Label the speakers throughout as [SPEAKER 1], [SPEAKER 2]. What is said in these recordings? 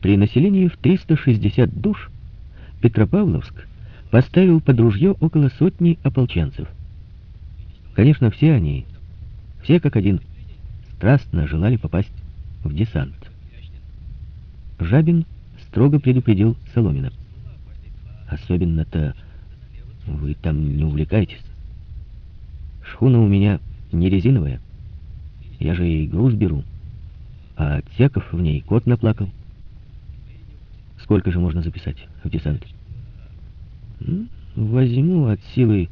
[SPEAKER 1] При населении в 360 душ Петропавловск поставил под ружье около сотни ополченцев. Конечно, все они, все как один, страстно желали попасть в десант. Жабин строго предупредил Соломина. Особенно-то вы там не увлекайтесь. Шхуна у меня не резиновая. Я же и груз беру. А отсеков в ней кот наплакал. Сколько же можно записать в десант? Возьму от силы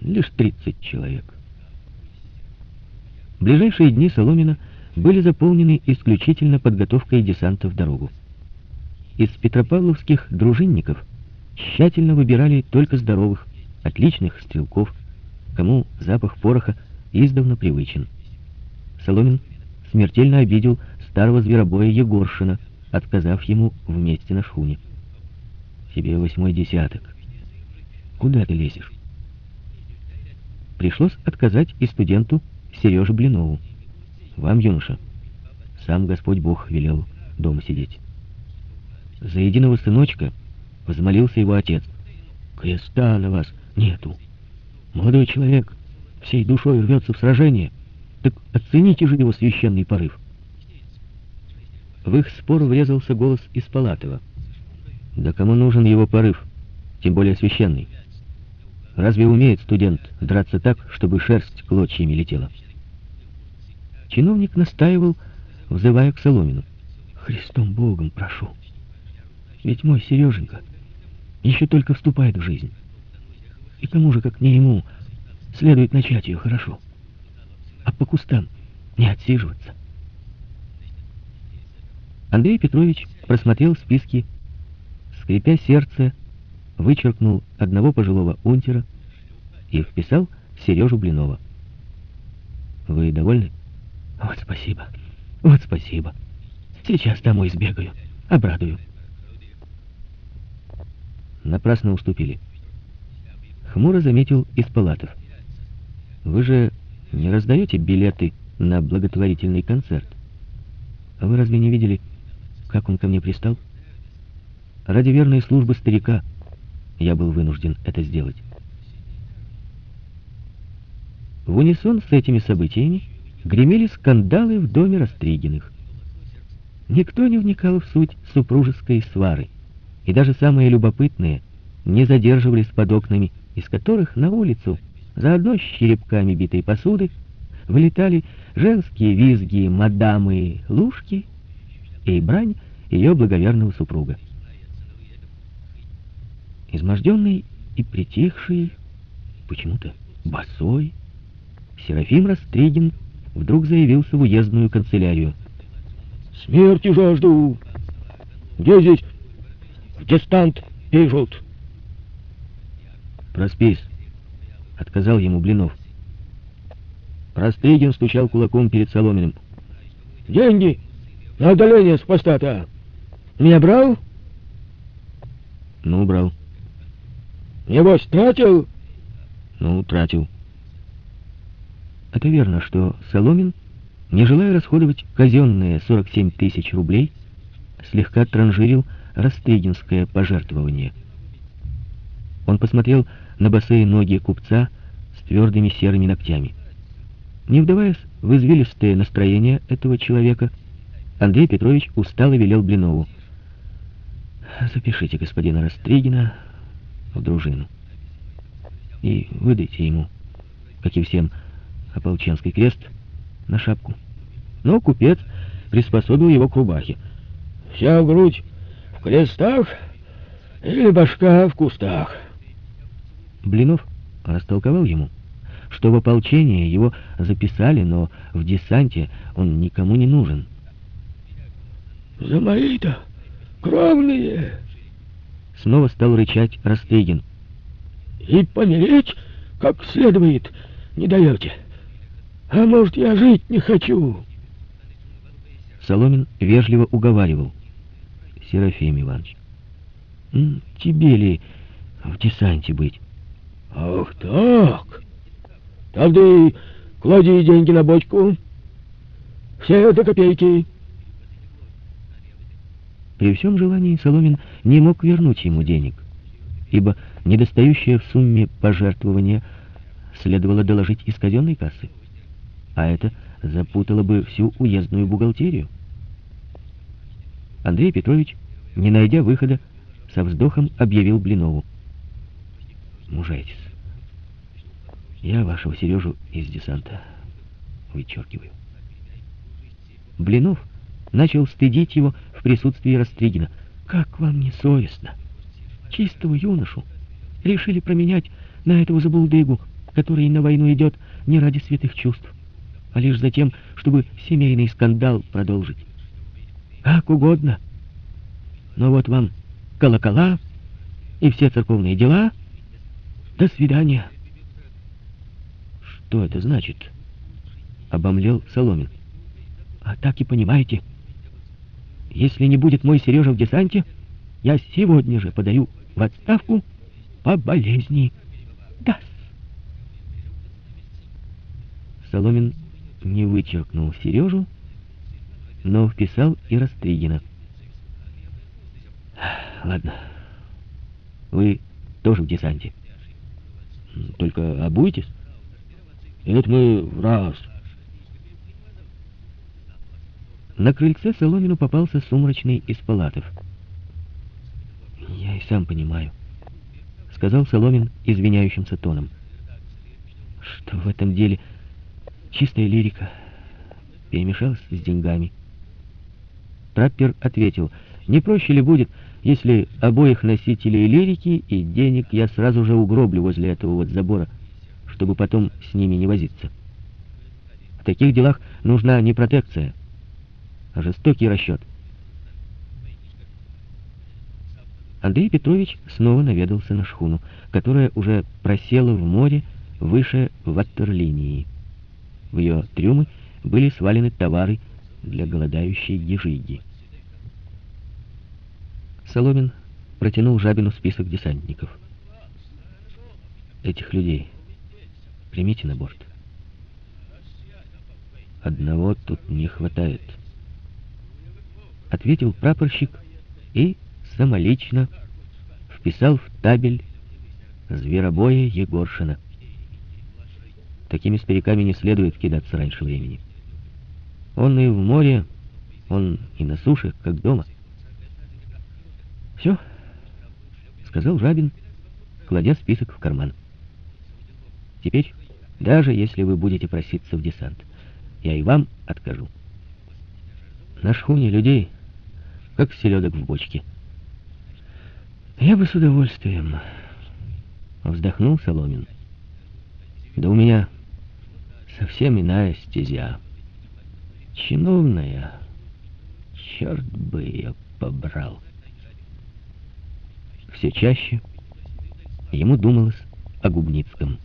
[SPEAKER 1] лишь 30 человек. Ближайшие дни Соломина были заполнены исключительно подготовкой десанта в дорогу. Из петропавловских дружинников тщательно выбирали только здоровых, отличных стрелков, кому запах пороха издавна привычен. Соломин смертельно обидел старого зверобоя Егоршина, отказав ему вместе на шхуне. «Тебе восьмой десяток. Куда ты лезешь?» Пришлось отказать и студенту Сереже Блинову. «Вам, юноша, сам Господь Бог велел дома сидеть». За единого сыночка взмолился его отец. «Креста на вас нету. Молодой человек всей душой рвется в сражение. Так оцените же его священный порыв». В их спор врезался голос из Палатова. «Да кому нужен его порыв, тем более священный? Разве умеет студент драться так, чтобы шерсть клочьями летела?» Чиновник настаивал, взывая к Соломину. «Христом Богом прошу, ведь мой Сереженька еще только вступает в жизнь. И кому же, как не ему, следует начать ее хорошо, а по кустам не отсиживаться?» Андрей Петрович просмотрел списки, скрипя сердце, вычеркнул одного пожилого унтера и вписал Сережу Блинова. «Вы довольны?» «Вот спасибо, вот спасибо. Сейчас домой сбегаю, обрадую». Напрасно уступили. Хмуро заметил из палатов. «Вы же не раздаете билеты на благотворительный концерт? Вы разве не видели...» Как он ко мне пристал? Ради верной службы старика я был вынужден это сделать. В унисон с этими событиями гремели скандалы в доме Растригиных. Никто не вникал в суть супружеской свары, и даже самые любопытные не задерживались под окнами, из которых на улицу, заодно с черепками битой посуды, вылетали женские визги, мадамы, лужки и брань ее благоверного супруга. Изможденный и притихший, почему-то босой, Серафим Растригин вдруг заявился в уездную канцелярию. «Смерти жажду! Где здесь в дистант пишут?» «Проспись», — отказал ему Блинов. Растригин стучал кулаком перед Соломиным. «Деньги на удаление с поста-то!» Меня брал? Ну, брал. Небось, тратил? Ну, тратил. Это верно, что Соломин, не желая расходовать казенные 47 тысяч рублей, слегка транжирил Растригинское пожертвование. Он посмотрел на босые ноги купца с твердыми серыми ногтями. Не вдаваясь в извилистое настроение этого человека, Андрей Петрович устало велел Блинову. Запишите господина Растригина в дружину. И выдайте ему, как и всем, ополченский крест на шапку. Но купец приспособил его к рубахе. Вся грудь в крестах или башка в кустах. Блинов растолковал ему, что в ополчении его записали, но в десанте он никому не нужен. «За мои-то кровные!» Снова стал рычать Растригин. «И помереть как следует не даете. А может, я жить не хочу?» Соломин вежливо уговаривал. «Серафим Иванович, тебе ли в десанте быть?» «Ах так! Тогда и клади деньги на бочку. Все до копейки». При всем желании Соломин не мог вернуть ему денег, ибо недостающее в сумме пожертвования следовало доложить из казенной кассы, а это запутало бы всю уездную бухгалтерию. Андрей Петрович, не найдя выхода, со вздохом объявил Блинову. «Мужайтесь. Я вашего Сережу из десанта вычеркиваю». Блинов начал стыдить его в присутствии Растригина. «Как вам не совестно? Чистого юношу решили променять на этого забулдыгу, который на войну идет не ради святых чувств, а лишь за тем, чтобы семейный скандал продолжить. Как угодно. Но вот вам колокола и все церковные дела. До свидания. Что это значит? Обомлел Соломин. А так и понимаете. Если не будет мой Сережа в десанте, я сегодня же подаю в отставку по болезни. Да. Соломин не вычеркнул Сережу, но вписал и Растригина. Ладно, вы тоже в десанте. Только обуйтесь. Это мы в раз. На крыльце Соломину попался сумрачный из палатов. «Я и сам понимаю», — сказал Соломин извиняющимся тоном, «что в этом деле чистая лирика перемешалась с деньгами». Траппер ответил, «Не проще ли будет, если обоих носителей лирики и денег я сразу же угроблю возле этого вот забора, чтобы потом с ними не возиться? В таких делах нужна не протекция, жестокий расчет. Андрей Петрович снова наведался на шхуну, которая уже просела в море выше ватерлинии. В ее трюмы были свалены товары для голодающей ежиги. Соломин протянул Жабину список десантников. Этих людей примите на борт. Одного тут не хватает ответил прапорщик и самолично вписал в табель зверобоя Егоршина. Такими стариками не следует кидаться раньше времени. Он и в море, он и на суше, как дома. «Все», — сказал Жабин, кладя список в карман. «Теперь, даже если вы будете проситься в десант, я и вам откажу. На шхуне людей как селедок в бочке. Я бы с удовольствием вздохнул Соломин. Да у меня совсем иная стезя. Чиновная. Черт бы ее побрал. Все чаще ему думалось о Губницком.